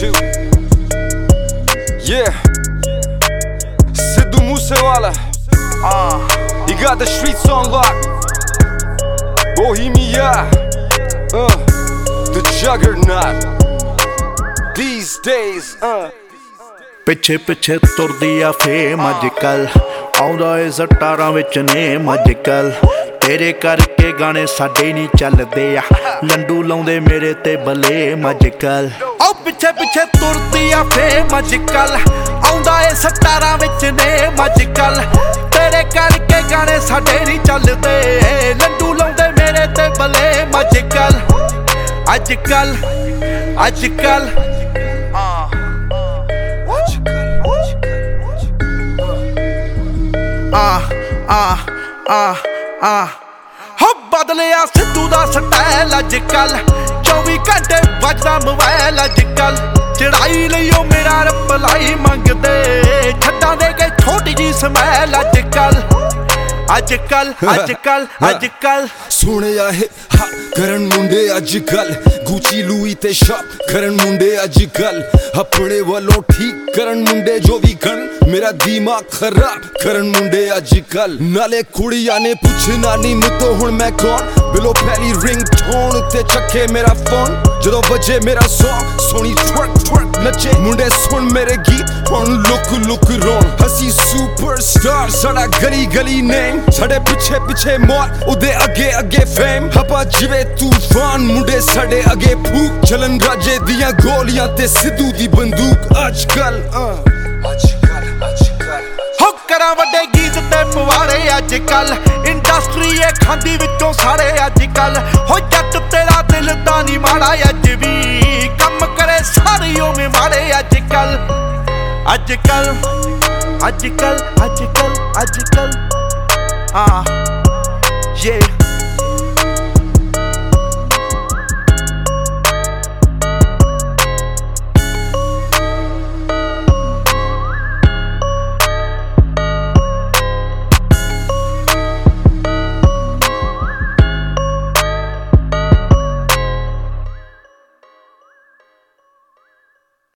you. Yeah. Sidhu Musewala. Uh, he got the streets on lock. Bohemia. Uh, the juggernaut. These days, uh. ਪਿੱਛੇ ਪਿੱਛੇ ਤੁਰਦੀ ਆ fame ਅੱਜ ਕੱਲ ਆਉਂਦਾ ਏ ਸਟਾਰਾਂ ਵਿੱਚ ਨੇਮ ਅੱਜ ਕੱਲ ਤੇਰੇ ਕਰਕੇ ਗਾਣੇ ਸਾਡੇ ਨਹੀਂ ਚੱਲਦੇ ਆ। ਲੰਡੂ ਲਾਉਂਦੇ ਮੇਰੇ ਤੇ ਬਲੇ ਅੱਜ ਕੱਲ ਪਿੱਛੇ ਪਿੱਛੇ ਤੁਰਦੀ ਆ ਫੇਮ ਅੱਜ ਕੱਲ ਆਉਂਦਾ ਏ ਸਟਾਰਾਂ ਵਿੱਚ ਨੇਮ ਅੱਜ ਤੇਰੇ ਕਰਕੇ ਗਾਣੇ ਸਾਡੇ ਨਹੀਂ ਚੱਲਦੇ। ਲੰਡੂ ਲਾਉਂਦੇ ਮੇਰੇ ਤੇ ਬਲੇ ਅੱਜ ਅੱਜ ਕੱਲ ਅੱਜ ਕੱਲ ਆ ਆ ਆ ਆ। ਹੋ ਬਦਲਿਆ ਸਿੱਧੂ ਦਾ ਸਟਾਈਲ ਅੱਜ ਕੱਲ 24 ਘੰਟੇ ਵੱਜਦਾ ਮੋਬਾਈਲ ਅੱਜ ਕੱਲ ਚੜਾਈ ਲਈ ਉਹ ਮੇਰਾ ਰਿਪਲਾਈ ਮੰਗਦੇ। ਛੱਡਾਂ ਦੇ ਕੇ ਛੋਟੀ ਜੀ ਸਮੈਲ ਅੱਜ ਕੱਲ ਅੱਜ ਕੱਲ ਅੱਜ ਕੱਲ ਅੱਜ ਕੱਲ ਸੁਣਿਆ ਹੈ ਹਾ ਕਰਨ ਮੁੰਡੇ ਅੱਜ ਕੱਲ ਗੁੱਚੀ ਲੂਈ ਤੇ ਸ਼ਾਪ ਕਰਨ ਮੁੰਡੇ ਅੱਜ ਕੱਲ ਆਪਣੇ ਵੱਲੋਂ ਠੀਕ ਕਰਨ ਮੁੰਡੇ ਜੋ ਵੀ ਕਰਨ ਮੇਰਾ ਦਿਮਾਗ ਖਰਾਬ ਕਰਨ ਮੁੰਡੇ ਅੱਜ ਕੱਲ ਨਾਲੇ ਕੁੜੀਆਂ ਨੇ ਪੁੱਛਣਾ ਨਹੀਂ ਮੁੱਤੋ ਹੁਣ ਮੈਂ ਕੌਣ? ਬਿਲੋ ਪਹਿਲੀ ਰਿੰਗ ਟੋਨ ਉੱਤੇ ਚੱਕੇ ਮੇਰਾ ਫੋਨ ਜਦੋਂ ਵੱਜੇ ਮੇਰਾ ਸੌਂਗ ਸੋਣੀ ਟਵਰਕ ਟਵਰਕ ਨੱਚੇ। ਮੁੰਡੇ ਸੁਣ ਮੇਰੇ ਗੀਤ, ਹੁਣ ਲੁਕ ਲੁਕ ਰੋਣ ਹਸੀ ਸੁਪਰਸਟਾਰ ਸਾਡਾ ਗਲੀ ਗਲੀ ਨੇਮ ਸਾਡੇ ਪਿੱਛੇ ਪਿੱਛੇ ਮੌਤ ਉਹਦੇ ਅੱਗੇ ਅੱਗੇ ਫੇਮ ਹਪਾ ਜਿਵੇਂ ਤੂਫਾਨ, ਮੁੰਡੇ ਸਾਡੇ ਅੱਗੇ ਫੂਕ। ਚਲਨ ਰਾਜੇ ਦੀਆਂ ਗੋਲੀਆਂ ਤੇ ਸਿੱਧੂ ਦੀ ਬੰਦੂਕ। ਪਵਾੜੇ ਅੱਜ ਕੱਲ। ਇੰਡਸਟਰੀ ਇਹ ਖਾਂਦੀ ਵਿੱਚੋਂ ਸਾਰੇ ਅੱਜ ਕੱਲ। ਹੋ ਜੱਟ ਤੇਰਾ ਦਿਲ ਤਾਂ ਨਹੀਂ ਮਾੜਾ ਅੱਜ ਵੀ। ਕੰਮ ਕਰੇ ਸਾਰੇ ਓਵੇਂ ਮਾੜੇ ਅੱਜ ਕੱਲ। ਅੱਜ ਕੱਲ ਅੱਜ ਕੱਲ ਅੱਜ ਕੱਲ ਅੱਜ ਕੱਲ। ਆ yeah